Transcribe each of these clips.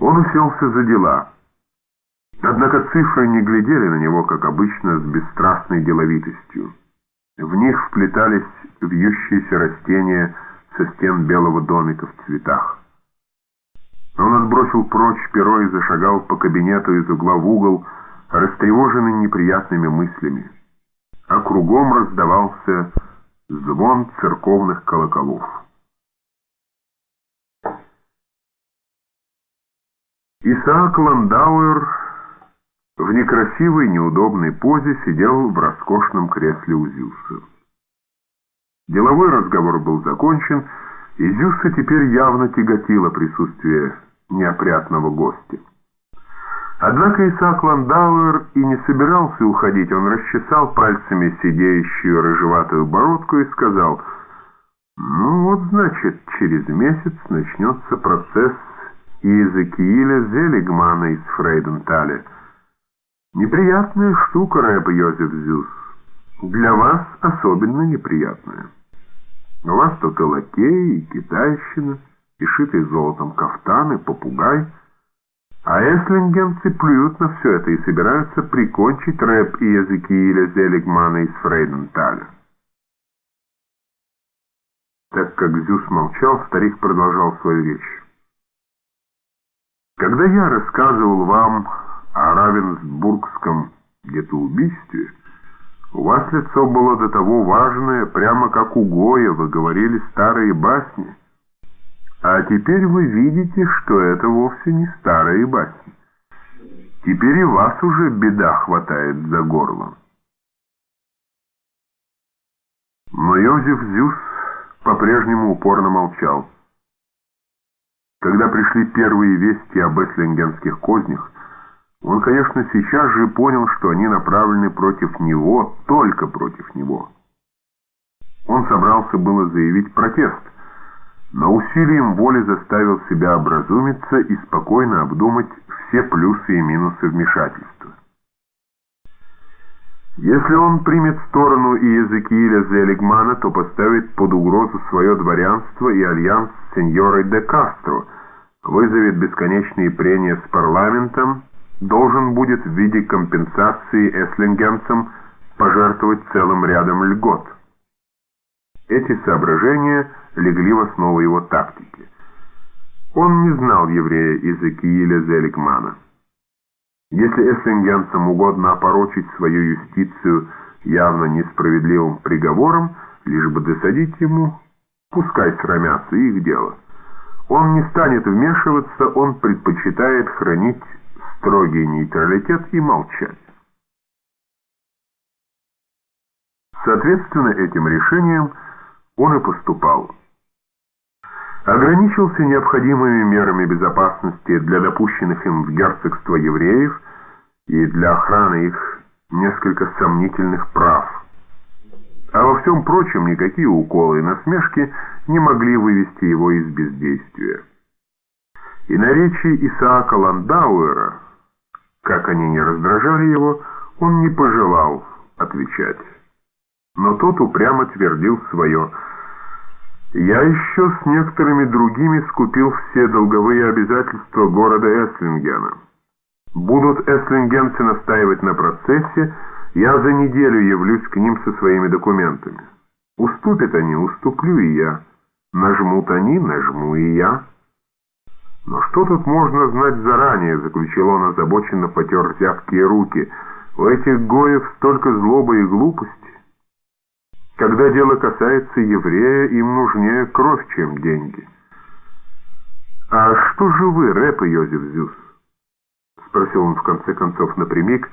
Он уселся за дела. Однако цифры не глядели на него, как обычно, с бесстрастной деловитостью. В них вплетались вьющиеся растения со стен белого домика в цветах. Он отбросил прочь перо и зашагал по кабинету из угла в угол, растревоженный неприятными мыслями. А кругом раздавался звон церковных колоколов. Исаак Ландауэр в некрасивой, неудобной позе сидел в роскошном кресле у Зюса. Деловой разговор был закончен, и Зюса теперь явно тяготило присутствие неопрятного гостя. Однако Исаак Ландауэр и не собирался уходить, он расчесал пальцами сидеющую рыжеватую бородку и сказал, «Ну вот, значит, через месяц начнется процесс Иезекииля Зелигмана из Фрейденталя. Неприятная штука, рэп Йозеф Зюс. Для вас особенно неприятная. У вас тут и лакей, и китайщина, и шитый золотом кафтан, и попугай. А эслингенцы плюют на все это и собираются прикончить рэп и языки Зелигмана из Фрейденталя. Так как Зюс молчал, старик продолжал свою речь. Когда я рассказывал вам о Равенсбургском где-то убийстве, у вас лицо было до того важное, прямо как у Гоя, вы говорили старые басни. А теперь вы видите, что это вовсе не старые басни. Теперь и вас уже беда хватает за горло. Но Йозеф Зюс по-прежнему упорно молчал. Когда пришли первые вести об эслингенских кознях, он, конечно, сейчас же понял, что они направлены против него, только против него. Он собрался было заявить протест, но усилием воли заставил себя образумиться и спокойно обдумать все плюсы и минусы вмешательства. Если он примет сторону Иезекииля Зелигмана, то поставит под угрозу свое дворянство и альянс с сеньорой де Кастро, вызовет бесконечные прения с парламентом, должен будет в виде компенсации эслингенцам пожертвовать целым рядом льгот. Эти соображения легли в основу его тактики. Он не знал еврея Иезекииля Зелигмана. Если эслингенцам угодно опорочить свою юстицию явно несправедливым приговором, лишь бы досадить ему, пускай срамятся их дело. Он не станет вмешиваться, он предпочитает хранить строгий нейтралитет и молчать. Соответственно, этим решением он и поступал. Ограничился необходимыми мерами безопасности для допущенных им в герцогство евреев и для охраны их несколько сомнительных прав. А во всем прочем никакие уколы и насмешки не могли вывести его из бездействия. И на речи Исаака Ландауэра, как они не раздражали его, он не пожелал отвечать. Но тот упрямо твердил свое – я еще с некоторыми другими скупил все долговые обязательства города Эслингена. Будут эслингенцы настаивать на процессе, я за неделю явлюсь к ним со своими документами. Уступят они, уступлю и я. Нажмут они, нажму и я. Но что тут можно знать заранее, заключил он озабоченно потер зябкие руки. У этих гоев столько злобы и глупости. Когда дело касается еврея, им нужнее кровь, чем деньги. «А что же вы, рэп Йозеф Зюс?» — спросил он в конце концов напрямик,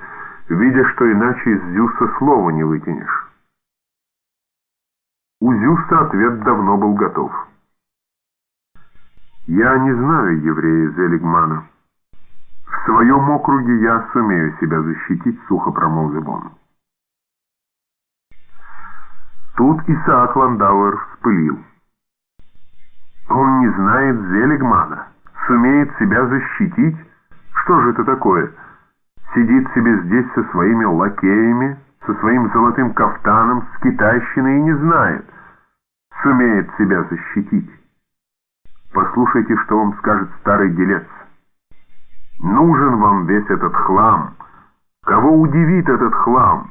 видя, что иначе из Зюса слова не вытянешь. У Зюса ответ давно был готов. «Я не знаю еврея Зелигмана. В своем округе я сумею себя защитить», — сухо промолвил он. Тут Исаак Ландауэр вспылил. Он не знает Зелигмана, сумеет себя защитить. Что же это такое? Сидит себе здесь со своими лакеями, со своим золотым кафтаном, с китайщиной и не знает. Сумеет себя защитить. Послушайте, что вам скажет старый делец. Нужен вам весь этот хлам. Кого удивит этот хлам?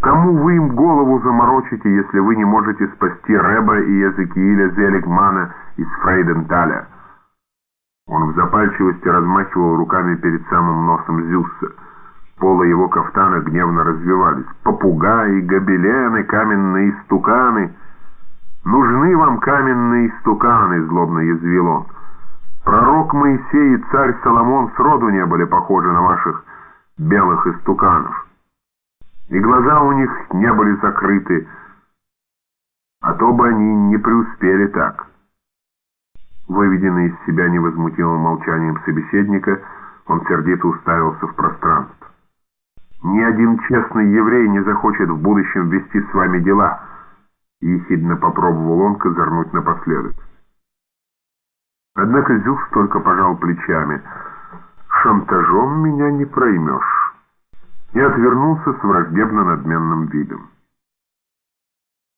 Кому вы им голову заморочите, если вы не можете спасти Рэба и Языкииля Зелигмана из Фрейденталя? Он в запальчивости размахивал руками перед самым носом Зюсса. Полы его кафтана гневно развивались. Попугаи, гобелены, каменные стуканы. Нужны вам каменные стуканы, злобно язвил он. Пророк Моисей и царь Соломон сроду не были похожи на ваших белых истуканов. И глаза у них не были закрыты, а то бы они не преуспели так. Выведенный из себя невозмутимым молчанием собеседника, он сердито уставился в пространство. «Ни один честный еврей не захочет в будущем вести с вами дела», — ехидно попробовал он козырнуть напоследок. Однако Зюс только пожал плечами. «Шантажом меня не проймешь» и отвернулся с враждебно надменным видом.